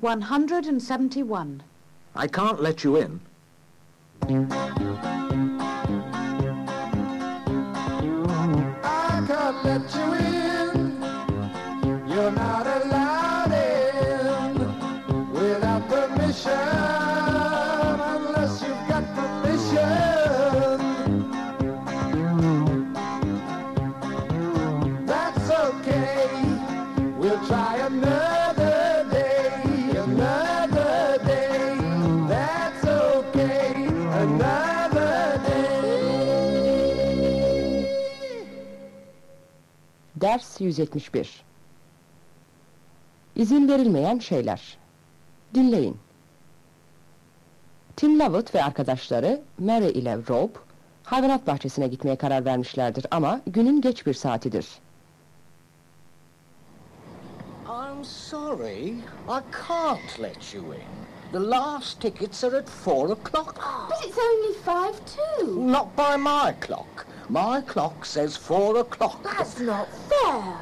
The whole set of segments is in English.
171. I can't let you in. Ders 171 İzin verilmeyen şeyler Dinleyin Tim Lovett ve arkadaşları Mary ile Rob hayvanat bahçesine gitmeye karar vermişlerdir ama günün geç bir saatidir. I'm sorry, I can't let you in. The last tickets are at four o'clock. But it's only five two. Not by my clock. My clock says four o'clock. That's not fair.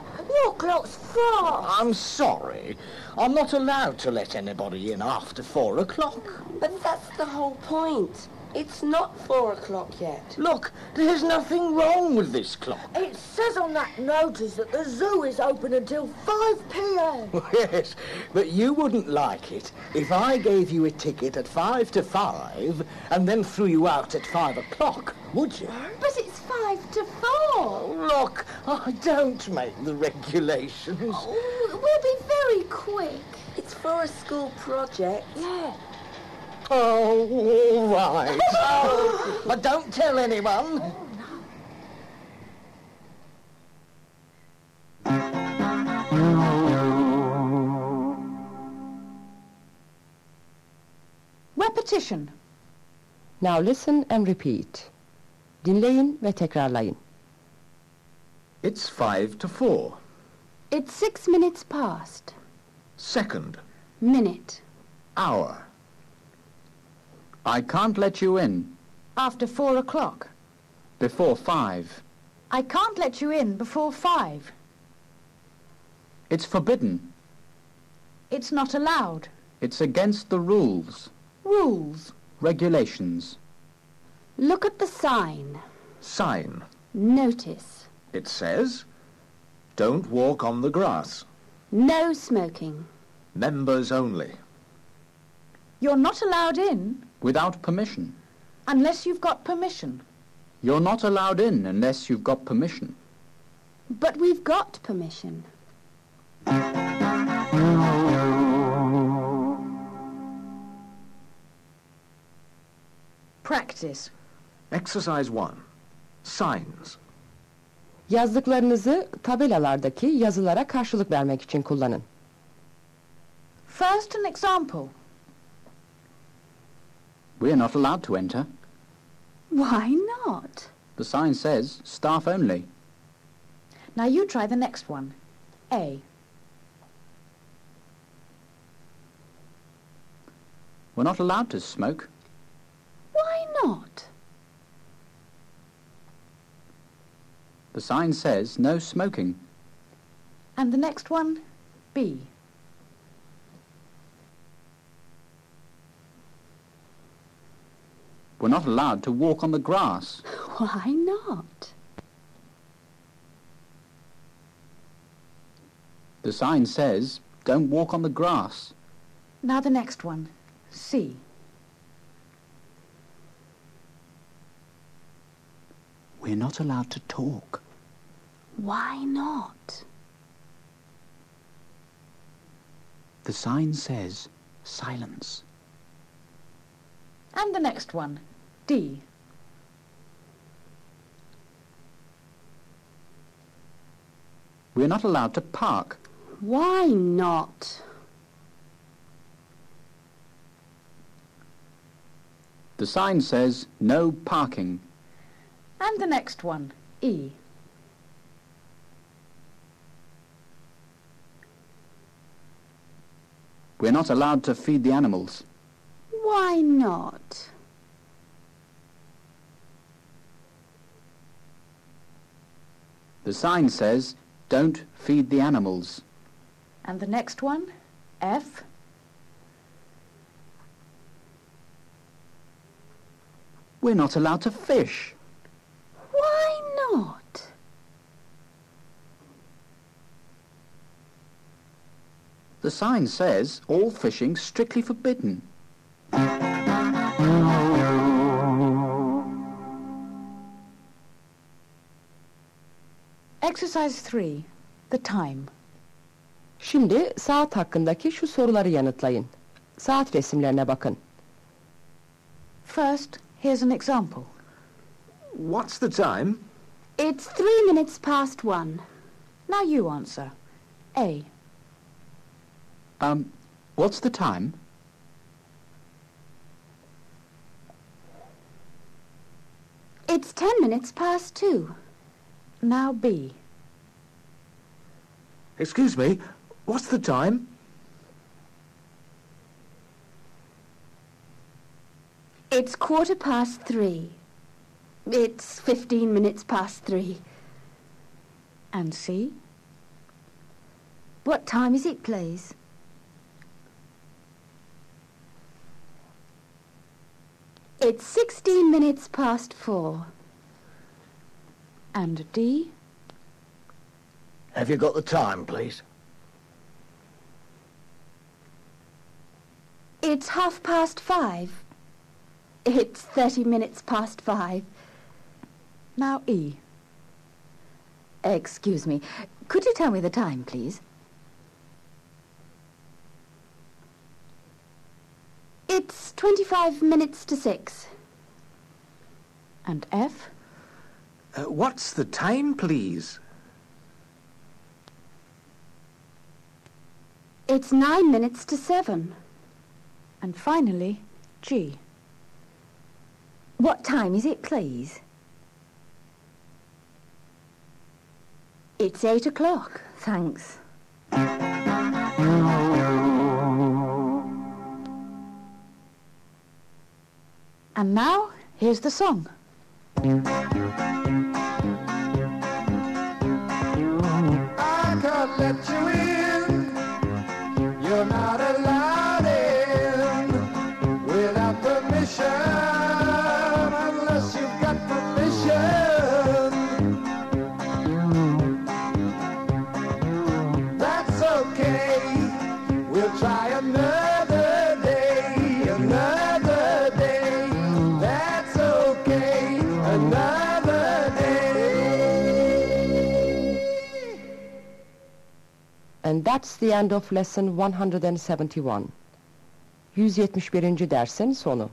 Your clock's fast. I'm sorry. I'm not allowed to let anybody in after four o'clock. But that's the whole point. It's not four o'clock yet. Look, there's nothing wrong with this clock. It says on that notice that the zoo is open until 5 p.m. yes, but you wouldn't like it if I gave you a ticket at five to five and then threw you out at five o'clock, would you? But it's 5 to 4. Look, I don't make the regulations. Oh, we'll be very quick. It's for a school project. Yeah. Oh, all right. oh, but don't tell anyone. Oh, Repetition. Now listen and repeat. Dinleyin ve tekrarlayın. It's five to four. It's six minutes past. Second. Minute. Hour. I can't let you in After four o'clock. before five. I can't let you in before five. It's forbidden. It's not allowed. It's against the rules, Rules. regulations. Look at the sign. Sign. Notice. It says, don't walk on the grass. No smoking. Members only. You're not allowed in Without permission. unless you've got permission. You're not allowed in unless you've got permission. But we've got permission. Practice. Exercise one. Signs. Yazdıklarınızı tabelalardaki yazılara karşılık vermek için kullanın. First an example. We're not allowed to enter. Why not? The sign says staff only. Now you try the next one. A. We're not allowed to smoke. Why not? The sign says no smoking. And the next one, B. We're not allowed to walk on the grass. Why not? The sign says don't walk on the grass. Now the next one, C. We're not allowed to talk. Why not? The sign says silence. And the next one, D. We're not allowed to park. Why not? The sign says no parking. And the next one, E. We're not allowed to feed the animals. Why not? The sign says, don't feed the animals. And the next one, F. We're not allowed to fish. The sign says all fishing strictly forbidden. Exercise 3. The time. Şimdi saat hakkındaki şu soruları yanıtlayın. Saat resimlerine bakın. First, here's an example. What's the time? It's three minutes past one. Now you answer. A. Um, what's the time? It's ten minutes past two. Now B. Excuse me, what's the time? It's quarter past three. It's fifteen minutes past three. And C. What time is it, please? It's sixteen minutes past four. And D. Have you got the time, please? It's half past five. It's thirty minutes past five. Now E. Excuse me. Could you tell me the time, please? It's twenty-five minutes to six. And F. Uh, what's the time, please? It's nine minutes to seven. And finally, G. What time is it, please? It's eight o'clock, thanks. And now, here's the song. And that's the end of lesson 171. 171. dersin sonu.